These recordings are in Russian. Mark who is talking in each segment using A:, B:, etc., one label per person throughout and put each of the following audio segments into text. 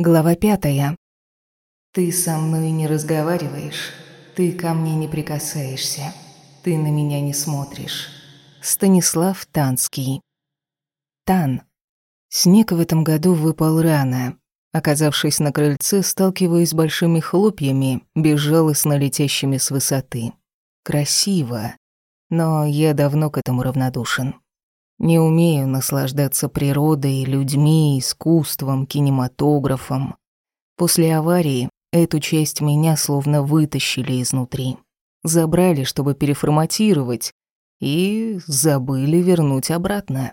A: Глава пятая.
B: Ты со мной не разговариваешь, ты ко мне не прикасаешься, ты на меня не смотришь.
A: Станислав Танский. Тан. Снег в этом году выпал рано. Оказавшись на крыльце, сталкиваюсь с большими хлопьями, безжалостно летящими с высоты. Красиво. Но я давно к этому равнодушен. Не умею наслаждаться природой, людьми, искусством, кинематографом. После аварии эту часть меня словно вытащили изнутри. Забрали, чтобы переформатировать, и забыли вернуть обратно.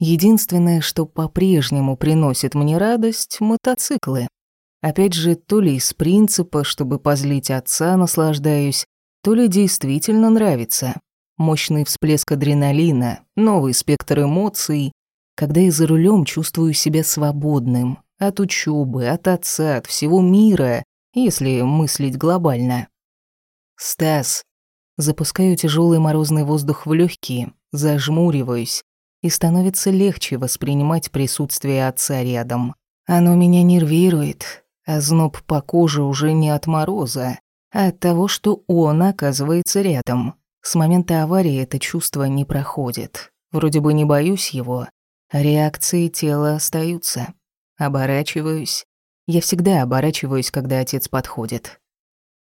A: Единственное, что по-прежнему приносит мне радость — мотоциклы. Опять же, то ли из принципа, чтобы позлить отца, наслаждаюсь, то ли действительно нравится. Мощный всплеск адреналина, новый спектр эмоций. Когда я за рулем чувствую себя свободным. От учебы, от отца, от всего мира, если мыслить глобально. «Стас». Запускаю тяжелый морозный воздух в легкие, зажмуриваюсь, и становится легче воспринимать присутствие отца рядом. Оно меня нервирует, а зноб по коже уже не от мороза, а от того, что он оказывается рядом. С момента аварии это чувство не проходит. Вроде бы не боюсь его, а реакции тела остаются. Оборачиваюсь. Я всегда оборачиваюсь, когда отец подходит.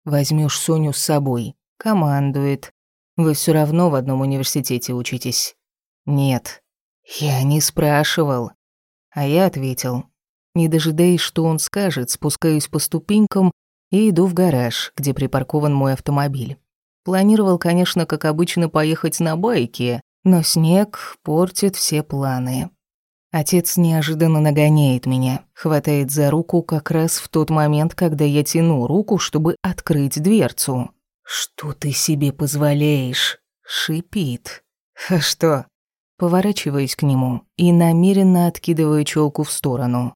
A: Возьмешь Соню с собой. Командует. Вы все равно в одном университете учитесь. Нет. Я не спрашивал. А я ответил. Не дожидаясь, что он скажет, спускаюсь по ступенькам и иду в гараж, где припаркован мой автомобиль. Планировал, конечно, как обычно, поехать на байке, но снег портит все планы. Отец неожиданно нагоняет меня, хватает за руку как раз в тот момент, когда я тяну руку, чтобы открыть дверцу. «Что ты себе позволяешь?» — шипит. «А что?» Поворачиваюсь к нему и намеренно откидываю челку в сторону.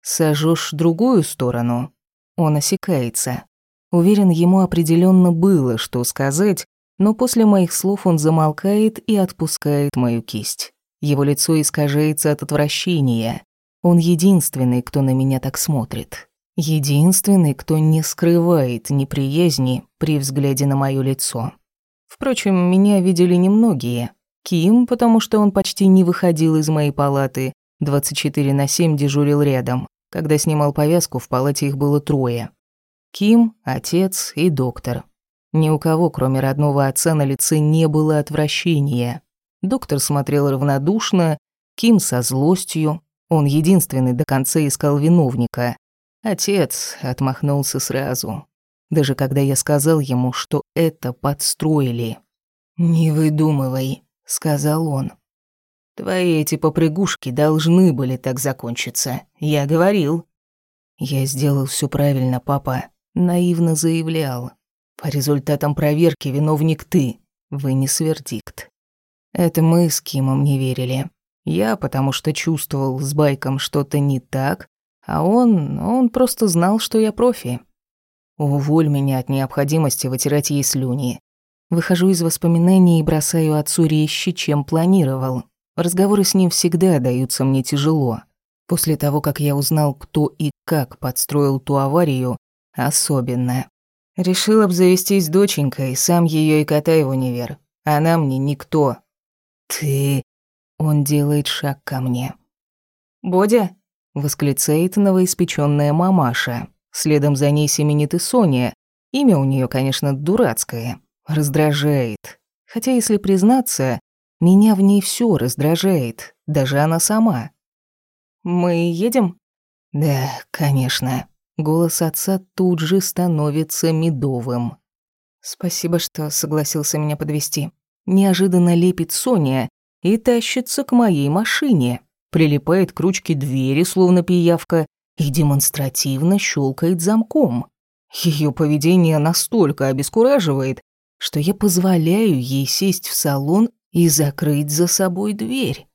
A: «Сажёшь другую сторону?» Он осекается. Уверен, ему определенно было, что сказать, но после моих слов он замолкает и отпускает мою кисть. Его лицо искажается от отвращения. Он единственный, кто на меня так смотрит. Единственный, кто не скрывает неприязни при взгляде на моё лицо. Впрочем, меня видели немногие. Ким, потому что он почти не выходил из моей палаты, 24 на 7 дежурил рядом. Когда снимал повязку, в палате их было трое. Ким, отец и доктор. Ни у кого, кроме родного отца, на лице не было отвращения. Доктор смотрел равнодушно, Ким со злостью. Он единственный до конца искал виновника. Отец отмахнулся сразу. Даже когда я сказал ему, что это подстроили. «Не выдумывай», — сказал он. «Твои эти попрыгушки должны были так закончиться. Я говорил». «Я сделал все правильно, папа», наивно заявлял. По результатам проверки виновник ты, вынес вердикт. Это мы с Кимом не верили. Я, потому что чувствовал с Байком что-то не так, а он, он просто знал, что я профи. Уволь меня от необходимости вытирать ей слюни. Выхожу из воспоминаний и бросаю отцу резче, чем планировал. Разговоры с ним всегда даются мне тяжело. После того, как я узнал, кто и как подстроил ту аварию, особенно. Решил обзавестись доченькой, сам ее и котай в универ. Она мне никто. Ты... Он делает шаг ко мне. «Бодя?» — восклицает новоиспечённая мамаша. Следом за ней семенит и Соня. Имя у нее, конечно, дурацкое. Раздражает. Хотя, если признаться, меня в ней все раздражает, даже она сама. «Мы едем?» «Да, конечно». Голос отца тут же становится медовым. Спасибо, что согласился меня подвести. Неожиданно лепит Соня и тащится к моей машине, прилипает к ручке двери, словно пиявка, и демонстративно щелкает замком. Ее поведение настолько обескураживает, что я позволяю ей сесть в салон и закрыть за собой дверь.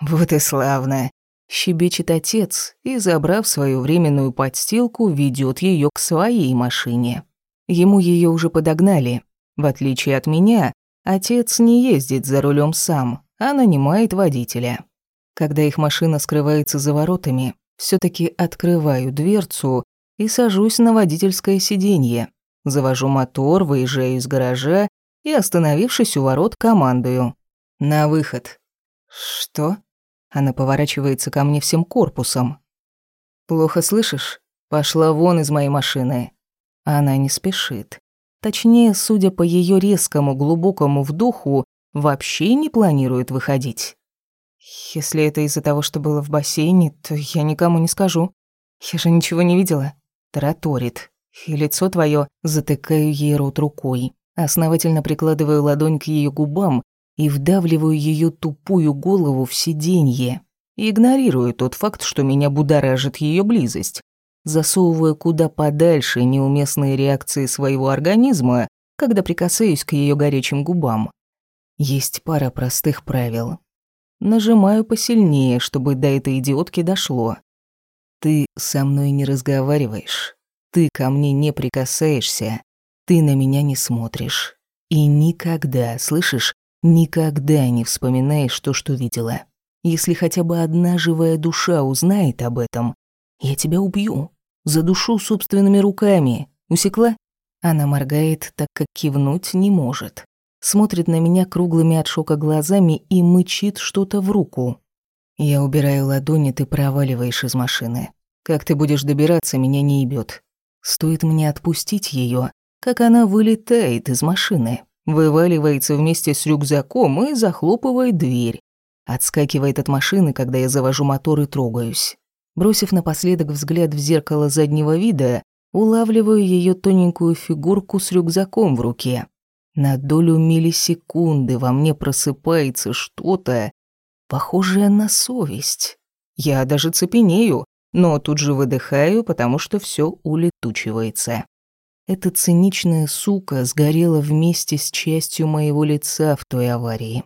A: Вот и славно. Щебечет отец и, забрав свою временную подстилку, ведет ее к своей машине. Ему ее уже подогнали. В отличие от меня, отец не ездит за рулем сам, а нанимает водителя. Когда их машина скрывается за воротами, все таки открываю дверцу и сажусь на водительское сиденье. Завожу мотор, выезжаю из гаража и, остановившись у ворот, командую. «На выход». «Что?» Она поворачивается ко мне всем корпусом. «Плохо слышишь? Пошла вон из моей машины». Она не спешит. Точнее, судя по ее резкому глубокому вдоху, вообще не планирует выходить. Если это из-за того, что было в бассейне, то я никому не скажу. Я же ничего не видела. Тараторит. И лицо твое затыкаю ей рот рукой. Основательно прикладываю ладонь к ее губам и вдавливаю ее тупую голову в сиденье. Игнорирую тот факт, что меня будоражит ее близость. Засовывая куда подальше неуместные реакции своего организма, когда прикасаюсь к ее горячим губам. Есть пара простых правил. Нажимаю посильнее, чтобы до этой идиотки дошло. Ты со мной не разговариваешь. Ты ко мне не прикасаешься. Ты на меня не смотришь. И никогда, слышишь, никогда не вспоминаешь то, что видела. Если хотя бы одна живая душа узнает об этом, я тебя убью. Задушу собственными руками. Усекла? Она моргает, так как кивнуть не может. Смотрит на меня круглыми от шока глазами и мычит что-то в руку. Я убираю ладони, ты проваливаешь из машины. Как ты будешь добираться, меня не ебет. Стоит мне отпустить ее, как она вылетает из машины, вываливается вместе с рюкзаком и захлопывает дверь. Отскакивает от машины, когда я завожу мотор и трогаюсь. Бросив напоследок взгляд в зеркало заднего вида, улавливаю ее тоненькую фигурку с рюкзаком в руке. На долю миллисекунды во мне просыпается что-то, похожее на совесть. Я даже цепенею, но тут же выдыхаю, потому что все улетучивается. Эта циничная сука сгорела вместе с частью моего лица в той аварии.